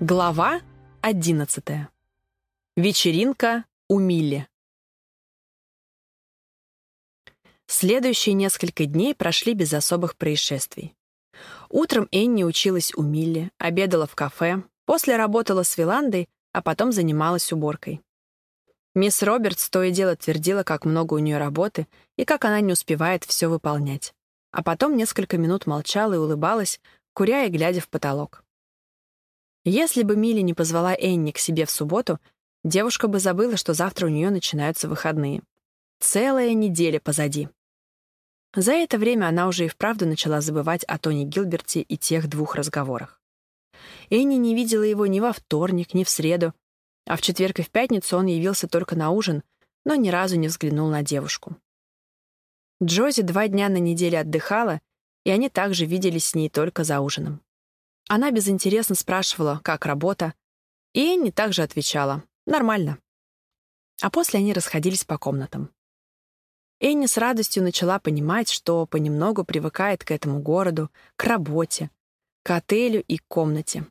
Глава 11. Вечеринка у Милли. Следующие несколько дней прошли без особых происшествий. Утром Энни училась у Милли, обедала в кафе, после работала с Виландой, а потом занималась уборкой. Мисс Робертс то и дело твердила, как много у нее работы и как она не успевает все выполнять. А потом несколько минут молчала и улыбалась, куря и глядя в потолок. Если бы Милли не позвала Энни к себе в субботу, девушка бы забыла, что завтра у нее начинаются выходные. Целая неделя позади. За это время она уже и вправду начала забывать о Тони Гилберте и тех двух разговорах. Энни не видела его ни во вторник, ни в среду, а в четверг и в пятницу он явился только на ужин, но ни разу не взглянул на девушку. Джози два дня на неделе отдыхала, и они также виделись с ней только за ужином. Она безинтересно спрашивала, как работа, и Энни также отвечала «нормально». А после они расходились по комнатам. Энни с радостью начала понимать, что понемногу привыкает к этому городу, к работе, к отелю и к комнате.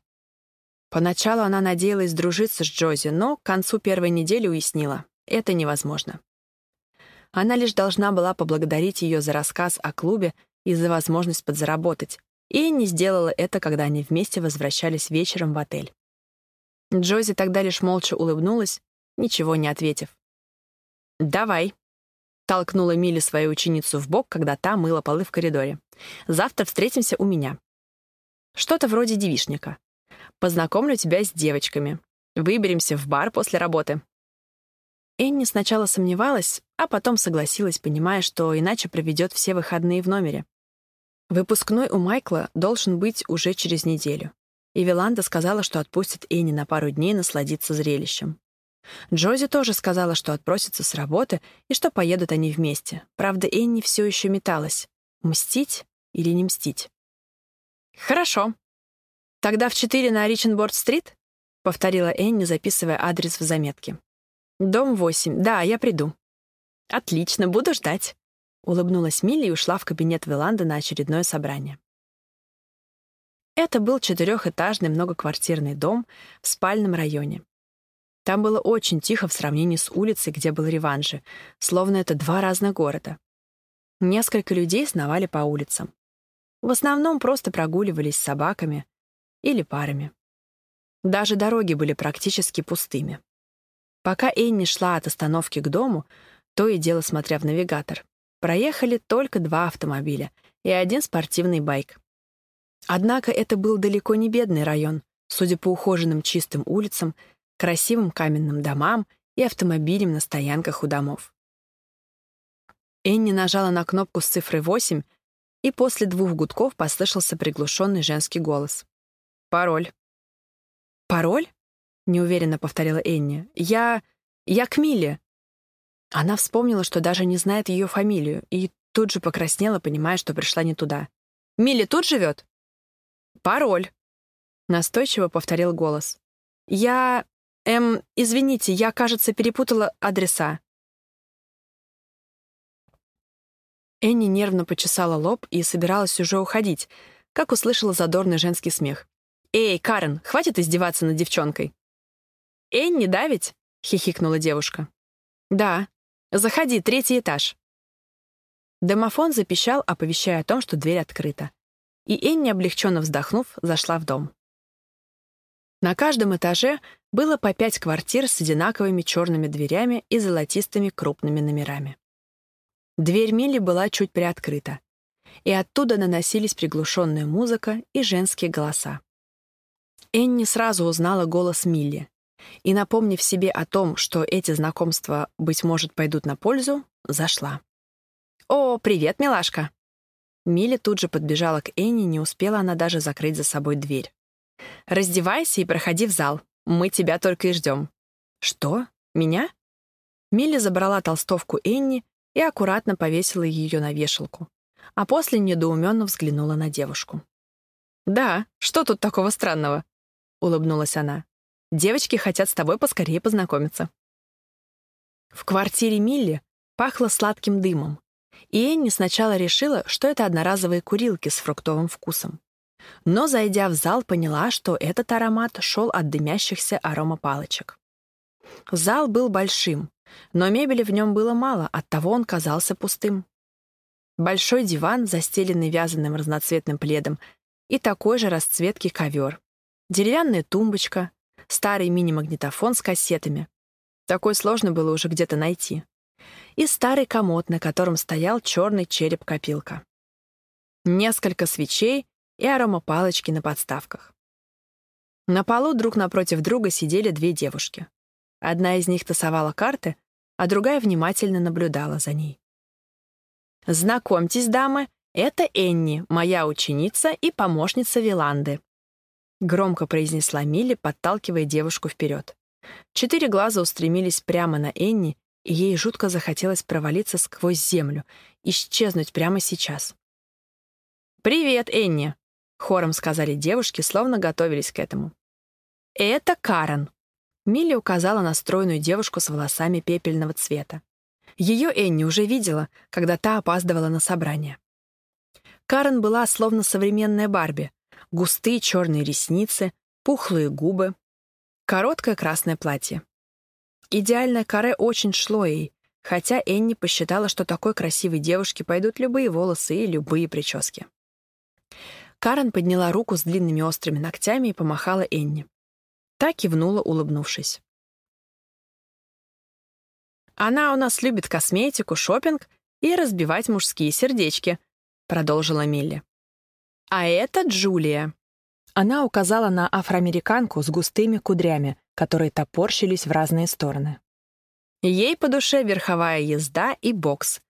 Поначалу она надеялась дружиться с Джози, но к концу первой недели уяснила — это невозможно. Она лишь должна была поблагодарить ее за рассказ о клубе и за возможность подзаработать, и не сделала это, когда они вместе возвращались вечером в отель. Джози тогда лишь молча улыбнулась, ничего не ответив. «Давай», — толкнула Милли свою ученицу в бок, когда та мыла полы в коридоре. «Завтра встретимся у меня». Что-то вроде девишника. Познакомлю тебя с девочками. Выберемся в бар после работы. Энни сначала сомневалась, а потом согласилась, понимая, что иначе проведет все выходные в номере. Выпускной у Майкла должен быть уже через неделю. И Виланда сказала, что отпустит Энни на пару дней насладиться зрелищем. Джози тоже сказала, что отпросится с работы и что поедут они вместе. Правда, Энни все еще металась. Мстить или не мстить? «Хорошо. Тогда в четыре на Риченборд-стрит?» — повторила Энни, записывая адрес в заметке. «Дом восемь. Да, я приду». «Отлично, буду ждать». Улыбнулась Милли и ушла в кабинет Виланда на очередное собрание. Это был четырехэтажный многоквартирный дом в спальном районе. Там было очень тихо в сравнении с улицей, где был Реванжи, словно это два разных города. Несколько людей сновали по улицам. В основном просто прогуливались с собаками или парами. Даже дороги были практически пустыми. Пока Энни шла от остановки к дому, то и дело смотря в навигатор, проехали только два автомобиля и один спортивный байк. Однако это был далеко не бедный район, судя по ухоженным чистым улицам, красивым каменным домам и автомобилям на стоянках у домов. Энни нажала на кнопку с цифрой 8, и после двух гудков послышался приглушенный женский голос. «Пароль». «Пароль?» — неуверенно повторила Энни. «Я... я к Миле». Она вспомнила, что даже не знает ее фамилию, и тут же покраснела, понимая, что пришла не туда. «Милли тут живет?» «Пароль», — настойчиво повторил голос. «Я... Эм, извините, я, кажется, перепутала адреса». Энни нервно почесала лоб и собиралась уже уходить, как услышала задорный женский смех. «Эй, Карен, хватит издеваться над девчонкой!» «Энни, да ведь?» — хихикнула девушка. «Да», «Заходи, третий этаж». Домофон запищал, оповещая о том, что дверь открыта. И Энни, облегченно вздохнув, зашла в дом. На каждом этаже было по пять квартир с одинаковыми черными дверями и золотистыми крупными номерами. Дверь Милли была чуть приоткрыта, и оттуда наносились приглушенная музыка и женские голоса. Энни сразу узнала голос Милли, и, напомнив себе о том, что эти знакомства, быть может, пойдут на пользу, зашла. «О, привет, милашка!» Милли тут же подбежала к Энни, не успела она даже закрыть за собой дверь. «Раздевайся и проходи в зал. Мы тебя только и ждем». «Что? Меня?» Милли забрала толстовку Энни и аккуратно повесила ее на вешалку, а после недоуменно взглянула на девушку. «Да, что тут такого странного?» — улыбнулась она. Девочки хотят с тобой поскорее познакомиться». В квартире Милли пахло сладким дымом, и Энни сначала решила, что это одноразовые курилки с фруктовым вкусом. Но, зайдя в зал, поняла, что этот аромат шел от дымящихся аромапалочек. Зал был большим, но мебели в нем было мало, оттого он казался пустым. Большой диван, застеленный вязаным разноцветным пледом, и такой же расцветки ковер. Деревянная тумбочка, старый мини-магнитофон с кассетами. Такой сложно было уже где-то найти. И старый комод, на котором стоял черный череп-копилка. Несколько свечей и аромапалочки на подставках. На полу друг напротив друга сидели две девушки. Одна из них тасовала карты, а другая внимательно наблюдала за ней. «Знакомьтесь, дамы, это Энни, моя ученица и помощница Виланды», громко произнесла Милли, подталкивая девушку вперед. Четыре глаза устремились прямо на Энни, и ей жутко захотелось провалиться сквозь землю, исчезнуть прямо сейчас. «Привет, Энни!» — хором сказали девушки, словно готовились к этому. «Это Карен», Милли указала на стройную девушку с волосами пепельного цвета. Ее Энни уже видела, когда та опаздывала на собрание. Карен была словно современная Барби. Густые черные ресницы, пухлые губы, короткое красное платье. Идеальное каре очень шло ей, хотя Энни посчитала, что такой красивой девушке пойдут любые волосы и любые прически. Карен подняла руку с длинными острыми ногтями и помахала Энни. Та кивнула, улыбнувшись. «Она у нас любит косметику, шопинг и разбивать мужские сердечки», — продолжила Милли. «А это Джулия». Она указала на афроамериканку с густыми кудрями, которые топорщились в разные стороны. Ей по душе верховая езда и бокс.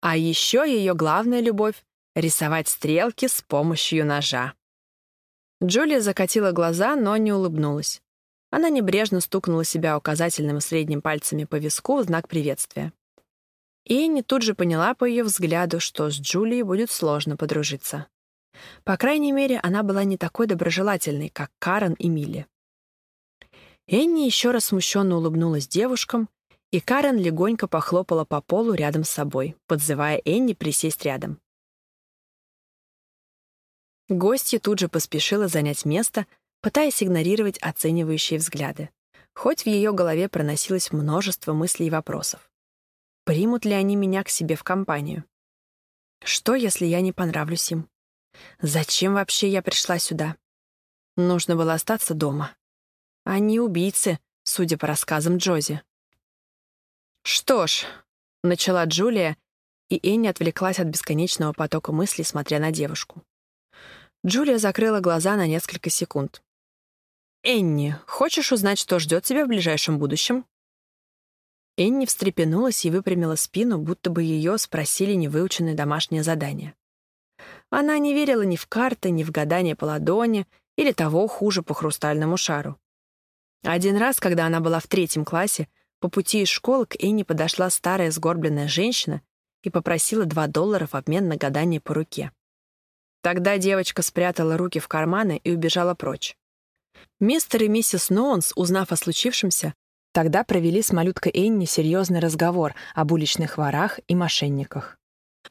А еще ее главная любовь — рисовать стрелки с помощью ножа. Джулия закатила глаза, но не улыбнулась. Она небрежно стукнула себя указательным и средним пальцами по виску в знак приветствия. И не тут же поняла по ее взгляду, что с Джулией будет сложно подружиться. По крайней мере, она была не такой доброжелательной, как Карен и Милли. Энни еще раз смущенно улыбнулась девушкам, и Карен легонько похлопала по полу рядом с собой, подзывая Энни присесть рядом. Гостья тут же поспешила занять место, пытаясь игнорировать оценивающие взгляды, хоть в ее голове проносилось множество мыслей и вопросов. Примут ли они меня к себе в компанию? Что, если я не понравлюсь им? Зачем вообще я пришла сюда? Нужно было остаться дома. Они убийцы, судя по рассказам Джози. «Что ж», — начала Джулия, и Энни отвлеклась от бесконечного потока мыслей, смотря на девушку. Джулия закрыла глаза на несколько секунд. «Энни, хочешь узнать, что ждет тебя в ближайшем будущем?» Энни встрепенулась и выпрямила спину, будто бы ее спросили невыученное домашнее задание. Она не верила ни в карты, ни в гадание по ладони или того хуже по хрустальному шару. Один раз, когда она была в третьем классе, по пути из школы к Энни подошла старая сгорбленная женщина и попросила два доллара в обмен на гадание по руке. Тогда девочка спрятала руки в карманы и убежала прочь. Мистер и миссис Ноунс, узнав о случившемся, тогда провели с малюткой Энни серьезный разговор об уличных ворах и мошенниках.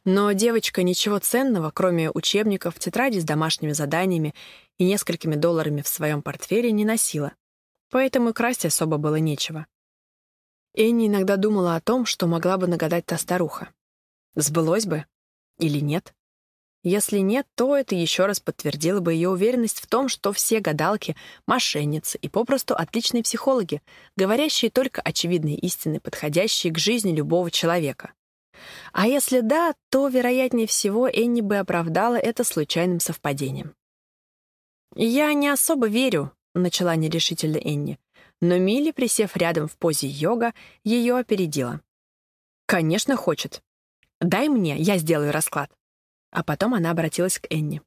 Но девочка ничего ценного, кроме учебников, тетради с домашними заданиями и несколькими долларами в своем портфеле, не носила. Поэтому и красть особо было нечего. Энни иногда думала о том, что могла бы нагадать та старуха. Сбылось бы? Или нет? Если нет, то это еще раз подтвердило бы ее уверенность в том, что все гадалки — мошенницы и попросту отличные психологи, говорящие только очевидные истины, подходящие к жизни любого человека. А если да, то, вероятнее всего, Энни бы оправдала это случайным совпадением. «Я не особо верю», — начала нерешительно Энни, но Милли, присев рядом в позе йога, ее опередила. «Конечно, хочет. Дай мне, я сделаю расклад». А потом она обратилась к Энни.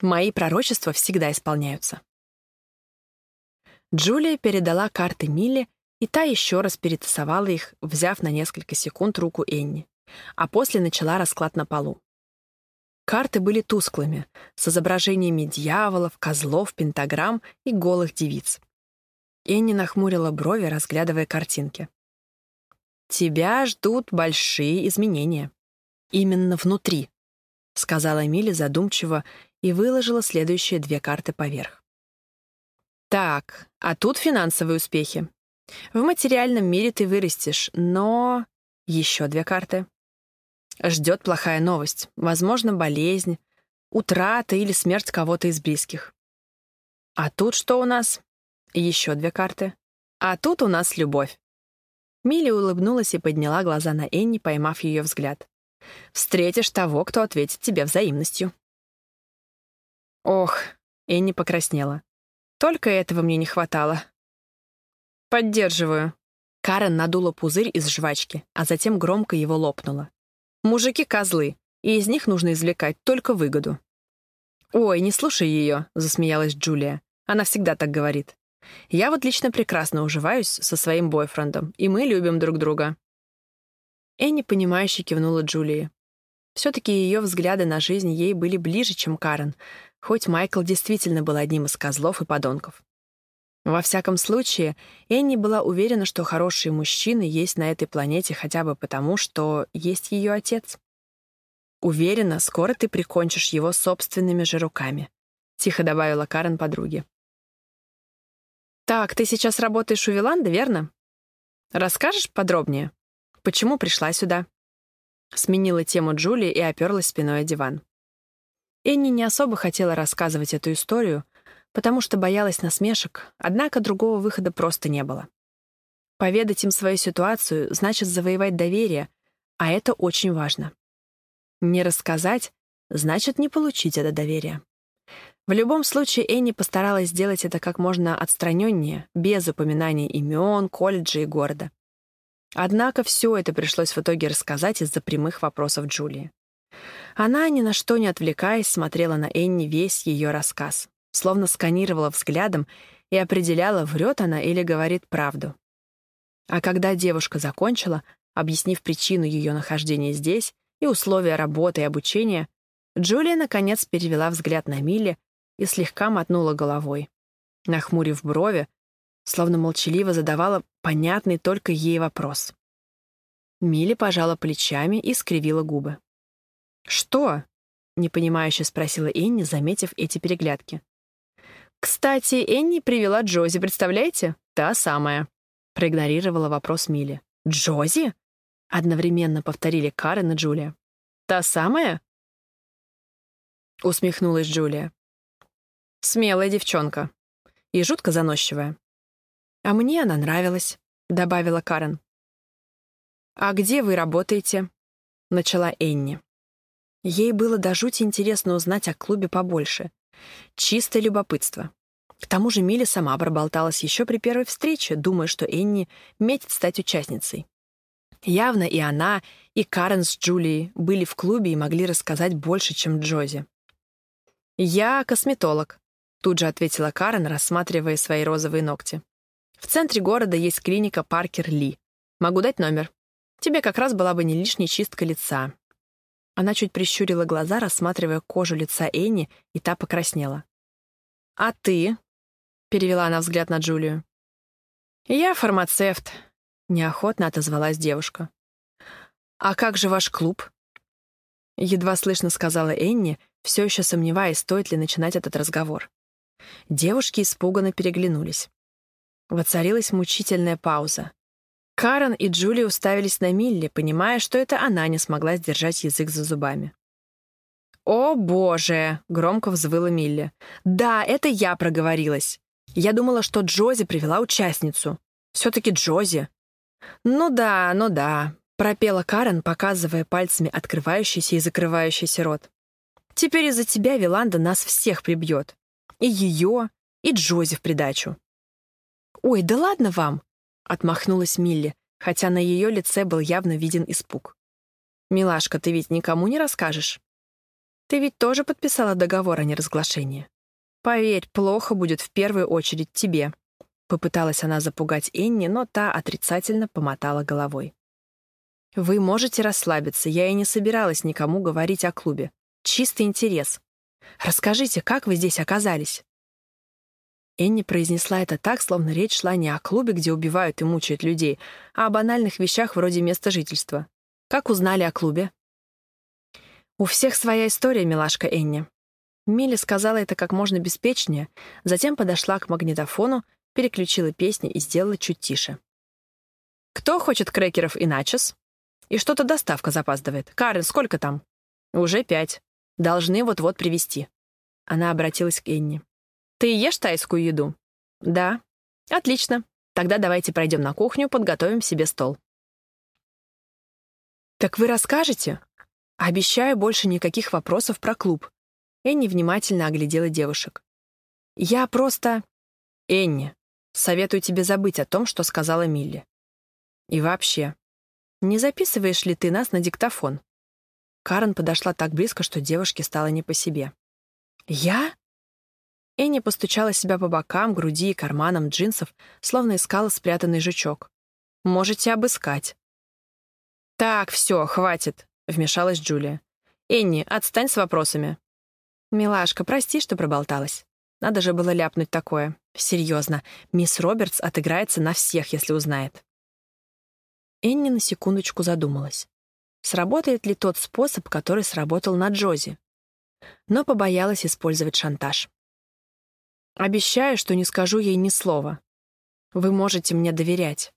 «Мои пророчества всегда исполняются». Джулия передала карты Милли, и та еще раз перетасовала их, взяв на несколько секунд руку Энни, а после начала расклад на полу. Карты были тусклыми, с изображениями дьяволов, козлов, пентаграмм и голых девиц. Энни нахмурила брови, разглядывая картинки. «Тебя ждут большие изменения. Именно внутри», сказала Милли задумчиво и выложила следующие две карты поверх. Так, а тут финансовые успехи. В материальном мире ты вырастешь, но... Еще две карты. Ждет плохая новость. Возможно, болезнь, утрата или смерть кого-то из близких. А тут что у нас? Еще две карты. А тут у нас любовь. Милли улыбнулась и подняла глаза на Энни, поймав ее взгляд. «Встретишь того, кто ответит тебе взаимностью». Ох, Энни покраснела. Только этого мне не хватало. «Поддерживаю». Карен надула пузырь из жвачки, а затем громко его лопнула. «Мужики — козлы, и из них нужно извлекать только выгоду». «Ой, не слушай ее», — засмеялась Джулия. Она всегда так говорит. «Я вот лично прекрасно уживаюсь со своим бойфрендом, и мы любим друг друга». Энни, понимающе кивнула Джулии. Все-таки ее взгляды на жизнь ей были ближе, чем Карен, хоть Майкл действительно был одним из козлов и подонков. Во всяком случае, Энни была уверена, что хорошие мужчины есть на этой планете хотя бы потому, что есть ее отец. «Уверена, скоро ты прикончишь его собственными же руками», — тихо добавила Карен подруге. «Так, ты сейчас работаешь у Виланда, верно? Расскажешь подробнее? Почему пришла сюда?» Сменила тему Джулия и оперлась спиной о диван. Энни не особо хотела рассказывать эту историю, потому что боялась насмешек, однако другого выхода просто не было. Поведать им свою ситуацию значит завоевать доверие, а это очень важно. Не рассказать значит не получить это доверие. В любом случае, Энни постаралась сделать это как можно отстраненнее, без упоминаний имен, колледжа и города. Однако все это пришлось в итоге рассказать из-за прямых вопросов Джулии. Она, ни на что не отвлекаясь, смотрела на Энни весь ее рассказ словно сканировала взглядом и определяла, врет она или говорит правду. А когда девушка закончила, объяснив причину ее нахождения здесь и условия работы и обучения, Джулия, наконец, перевела взгляд на Милли и слегка мотнула головой. Нахмурив брови, словно молчаливо задавала понятный только ей вопрос. Милли пожала плечами и скривила губы. «Что?» — непонимающе спросила Энни, заметив эти переглядки. «Кстати, Энни привела Джози, представляете? Та самая». Проигнорировала вопрос Милли. «Джози?» — одновременно повторили Карен и Джулия. «Та самая?» Усмехнулась Джулия. «Смелая девчонка. И жутко заносчивая». «А мне она нравилась», — добавила Карен. «А где вы работаете?» — начала Энни. Ей было до жути интересно узнать о клубе побольше. Чистое любопытство. К тому же Милли сама проболталась еще при первой встрече, думая, что Энни метит стать участницей. Явно и она, и Карен с Джулией были в клубе и могли рассказать больше, чем Джози. «Я косметолог», — тут же ответила Карен, рассматривая свои розовые ногти. «В центре города есть клиника Паркер Ли. Могу дать номер. Тебе как раз была бы не лишняя чистка лица». Она чуть прищурила глаза, рассматривая кожу лица Энни, и та покраснела. «А ты?» — перевела она взгляд на Джулию. «Я фармацевт», — неохотно отозвалась девушка. «А как же ваш клуб?» Едва слышно сказала Энни, все еще сомневаясь, стоит ли начинать этот разговор. Девушки испуганно переглянулись. Воцарилась мучительная пауза. Карен и Джули уставились на Милли, понимая, что это она не смогла сдержать язык за зубами. «О, боже!» — громко взвыла Милли. «Да, это я проговорилась. Я думала, что Джози привела участницу. Все-таки Джози. Ну да, ну да, пропела Карен, показывая пальцами открывающийся и закрывающийся рот. Теперь из-за тебя Виланда нас всех прибьет. И ее, и Джози в придачу. «Ой, да ладно вам!» — отмахнулась Милли, хотя на ее лице был явно виден испуг. «Милашка, ты ведь никому не расскажешь?» «Ты ведь тоже подписала договор о неразглашении?» Поверь, плохо будет в первую очередь тебе». Попыталась она запугать Энни, но та отрицательно помотала головой. «Вы можете расслабиться, я и не собиралась никому говорить о клубе. Чистый интерес. Расскажите, как вы здесь оказались?» Энни произнесла это так, словно речь шла не о клубе, где убивают и мучают людей, а о банальных вещах вроде места жительства. «Как узнали о клубе?» «У всех своя история, милашка Энни». Милли сказала это как можно беспечнее, затем подошла к магнитофону, переключила песни и сделала чуть тише. «Кто хочет крекеров и начос?» «И что-то доставка запаздывает. Карен, сколько там?» «Уже пять. Должны вот-вот привезти». Она обратилась к Энни. «Ты ешь тайскую еду?» «Да». «Отлично. Тогда давайте пройдем на кухню, подготовим себе стол». «Так вы расскажете?» «Обещаю больше никаких вопросов про клуб». Энни внимательно оглядела девушек. «Я просто...» «Энни, советую тебе забыть о том, что сказала Милли. И вообще, не записываешь ли ты нас на диктофон?» Карен подошла так близко, что девушке стало не по себе. «Я?» Энни постучала себя по бокам, груди и карманам джинсов, словно искала спрятанный жучок. «Можете обыскать». «Так, все, хватит», — вмешалась Джулия. «Энни, отстань с вопросами». «Милашка, прости, что проболталась. Надо же было ляпнуть такое. Серьезно, мисс Робертс отыграется на всех, если узнает». Энни на секундочку задумалась. Сработает ли тот способ, который сработал на Джози? Но побоялась использовать шантаж. «Обещаю, что не скажу ей ни слова. Вы можете мне доверять».